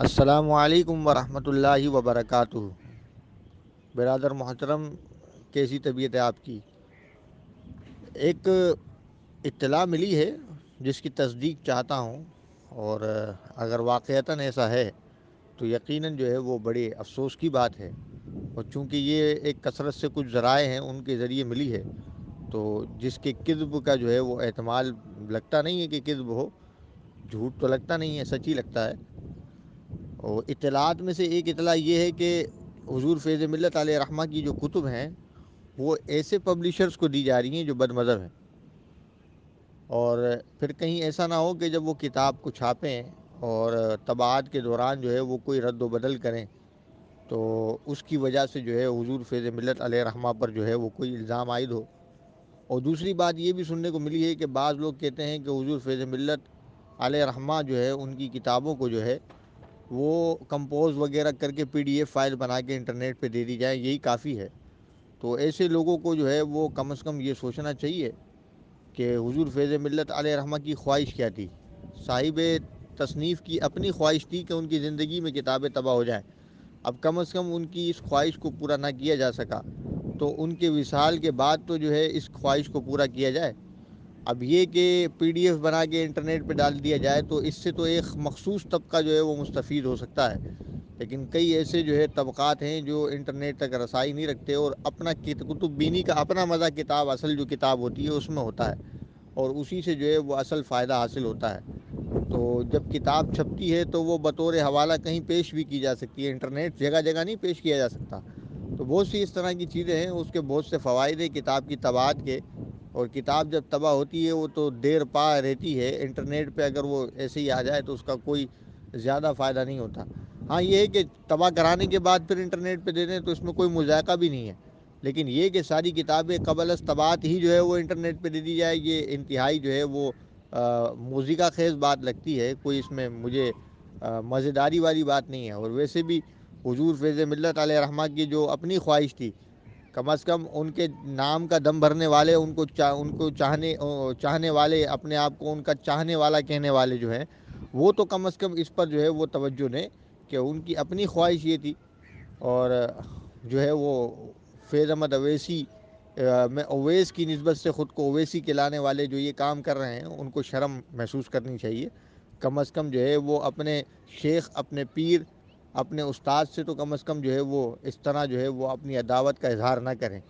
السلام علیکم ورحمۃ اللہ وبرکاتہ۔ برادر محترم، کیسی طبیعت ہے آپ کی؟ ایک اطلاع ملی ہے جس کی تصدیق چاہتا ہوں، اور اگر واقعتاً ایسا ہے تو یقیناً جو ہے وہ بڑے افسوس کی بات ہے۔ اور چونکہ یہ ایک کثرت سے کچھ ذرائع ہیں، ان کے ذریعے ملی ہے، تو جس کے کذب کا جو ہے وہ احتمال لگتا نہیں ہے کہ کذب ہو، جھوٹ تو لگتا نہیں ہے سچ ہی لگتا ہے۔ اور اطلاعات میں سے ایک اطلاع یہ ہے کہ حضور فیض ملت علیہ رحمہ کی جو کتب ہیں، وہ ایسے پبلیشرز کو دی جا رہی ہیں جو بد مذہب ہیں۔ اور پھر کہیں ایسا نہ ہو کہ جب وہ کتاب کو چھاپیں اور طباعت کے دوران جو ہے وہ کوئی رد و بدل کریں، تو اس کی وجہ سے جو ہے حضور فیض ملت علیہ رحمہ پر جو ہے وہ کوئی الزام عائد ہو۔ اور دوسری بات یہ بھی سننے کو ملی ہے کہ بعض لوگ کہتے ہیں کہ حضور فیض ملت علیہ رحمہ جو ہے ان کی کتابوں کو جو ہے وہ کمپوز وغیرہ کر کے پی ڈی ایف فائل بنا کے انٹرنیٹ پہ دے دی جائے، یہی کافی ہے۔ تو ایسے لوگوں کو جو ہے وہ کم از کم یہ سوچنا چاہیے کہ حضور فیض ملت علیہ رحمہ کی خواہش کیا تھی؟ صاحب تصنیف کی اپنی خواہش تھی کہ ان کی زندگی میں کتابیں تباہ ہو جائیں۔ اب کم از کم ان کی اس خواہش کو پورا نہ کیا جا سکا۔ تو ان کے وصال کے بعد تو جو ہے اس خواہش کو پورا کیا جائے۔ اب یہ کہ پی ڈی ایف بنا کے انٹرنیٹ پہ ڈال دیا جائے تو اس سے تو ایک مخصوص طبقہ جو ہے وہ مستفید ہو سکتا ہے۔ لیکن کئی ایسے جو ہے طبقات ہیں جو انٹرنیٹ تک رسائی نہیں رکھتے اور اپنا کتب بینی کا اپنا مزہ کتاب، اصل جو کتاب ہوتی ہے اس میں ہوتا ہے اور اسی سے جو ہے وہ اصل فائدہ حاصل ہوتا ہے۔ تو جب کتاب چھپتی ہے تو وہ بطور حوالہ کہیں پیش بھی کی جا سکتی ہے۔ انٹرنیٹ جگہ جگہ نہیں پیش کیا جا سکتا۔ تو بہت سی اس طرح کی چیزیں ہیں، اس کے بہت سے فوائد ہیں کتاب کی طباعت کے۔ اور کتاب جب تباہ ہوتی ہے، وہ تو دیر پا رہتی ہے انٹرنیٹ پہ، اگر وہ ایسے ہی آ جائے تو اس کا کوئی زیادہ فائدہ نہیں ہوتا۔ ہاں یہ ہے کہ تباہ کرانے کے بعد پھر انٹرنیٹ پہ دے دیں تو اس میں کوئی مذائقہ بھی نہیں ہے۔ لیکن یہ کہ ساری کتابیں قبل از طبعات ہی جو ہے وہ انٹرنیٹ پہ دے دی جائے، یہ انتہائی جو ہے وہ موزیکہ خیز بات لگتی ہے۔ کوئی اس میں مجھے مزیداری والی بات نہیں ہے۔ اور ویسے بھی حضور فیض ملت علیہ رحمہ کی جو اپنی خواہش تھی کم از کم ان کے نام کا دم بھرنے والے، ان کو چاہ، ان کو چاہنے چاہنے والے، اپنے آپ کو ان کا چاہنے والا کہنے والے جو ہیں، وہ تو کم از کم اس پر جو ہے وہ توجہ دیں کہ ان کی اپنی خواہش یہ تھی۔ اور جو ہے وہ فیض احمد اویسی میں اویس کی نسبت سے خود کو اویسی کے لانے والے جو یہ کام کر رہے ہیں، ان کو شرم محسوس کرنی چاہیے۔ کم از کم جو ہے وہ اپنے شیخ، اپنے پیر اپنے استاد سے تو کم از کم جو ہے وہ اس طرح جو ہے وہ اپنی عداوت کا اظہار نہ کریں۔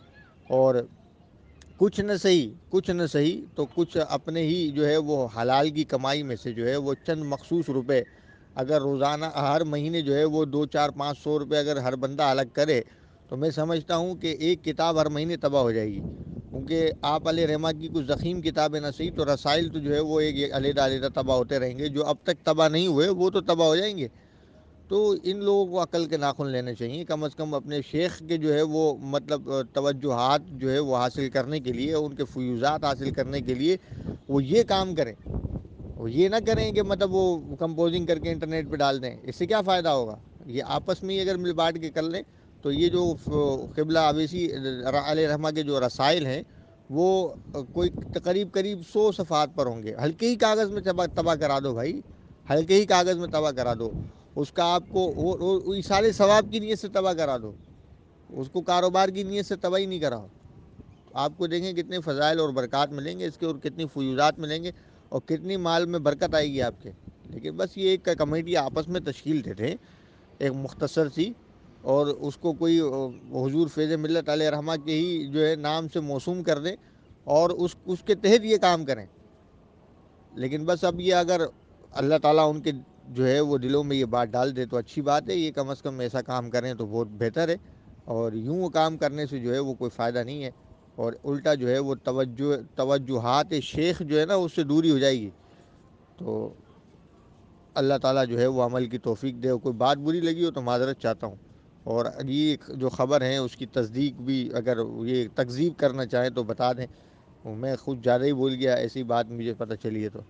اور کچھ نہ صحیح، کچھ نہ صحیح تو کچھ اپنے ہی جو ہے وہ حلال کی کمائی میں سے جو ہے وہ چند مخصوص روپے اگر روزانہ، ہر مہینے جو ہے وہ دو، چار، پانچ سو روپے اگر ہر بندہ الگ کرے تو میں سمجھتا ہوں کہ ایک کتاب ہر مہینے تباہ ہو جائے گی۔ کیونکہ آپ علیہ رحمٰ کی کچھ زخیم کتابیں نہ صحیح تو رسائل تو جو ہے وہ ایک علیحدہ علیحدہ تباہ ہوتے رہیں گے۔ جو اب تک تباہ نہیں ہوئے وہ تو تباہ ہو جائیں گے۔ تو ان لوگوں کو عقل کے ناخن لینے چاہیے، کم از کم اپنے شیخ کے جو ہے وہ مطلب توجہات جو ہے وہ حاصل کرنے کے لیے، ان کے فیوزات حاصل کرنے کے لیے وہ یہ کام کریں۔ وہ یہ نہ کریں کہ مطلب وہ کمپوزنگ کر کے انٹرنیٹ پہ ڈال دیں۔ اس سے کیا فائدہ ہوگا؟ یہ آپس میں ہی اگر مل بانٹ کے کر لیں تو یہ جو قبلہ اویسی علیہ رحمٰ کے جو رسائل ہیں، وہ کوئی قریب قریب سو صفحات پر ہوں گے۔ ہلکے ہی کاغذ میں تباہ تباہ کرا دو بھائی۔ ہلکے ہی کاغذ میں تباہ کرا دو۔ اس کا آپ کو سارے ثواب کی نیت سے تباہ کرا دو۔ اس کو کاروبار کی نیت سے تباہ ہی نہیں کراؤ۔ آپ کو دیکھیں کتنے فضائل اور برکات ملیں گے، اس کے اور کتنی فیوزات ملیں گے اور کتنی مال میں برکت آئے گی آپ کے۔ لیکن بس یہ ایک کمیٹی آپس میں تشکیل دے ایک مختصر سی، اور اس کو کوئی حضور فیض ملت علیہ رحمٰ کے ہی جو ہے نام سے موسوم کر دیں اور اس اس کے تحت یہ کام کریں۔ لیکن بس اب یہ اگر اللہ تعالیٰ ان کے جو ہے وہ دلوں میں یہ بات ڈال دے تو اچھی بات ہے، یہ کم از کم ایسا کام کریں تو بہت بہتر ہے۔ اور یوں کام کرنے سے جو ہے وہ کوئی فائدہ نہیں ہے۔ اور الٹا جو ہے وہ توجہ، توجہات شیخ جو ہے نا، اس سے دوری ہو جائے گی۔ تو اللہ تعالیٰ جو ہے وہ عمل کی توفیق دے۔ کوئی بات بری لگی ہو تو معذرت چاہتا ہوں۔ اور یہ جو خبر ہیں اس کی تصدیق بھی اگر یہ تکذیب کرنا چاہیں تو بتا دیں۔ میں خود زیادہ ہی بول گیا، ایسی بات مجھے پتہ چلی ہے تو۔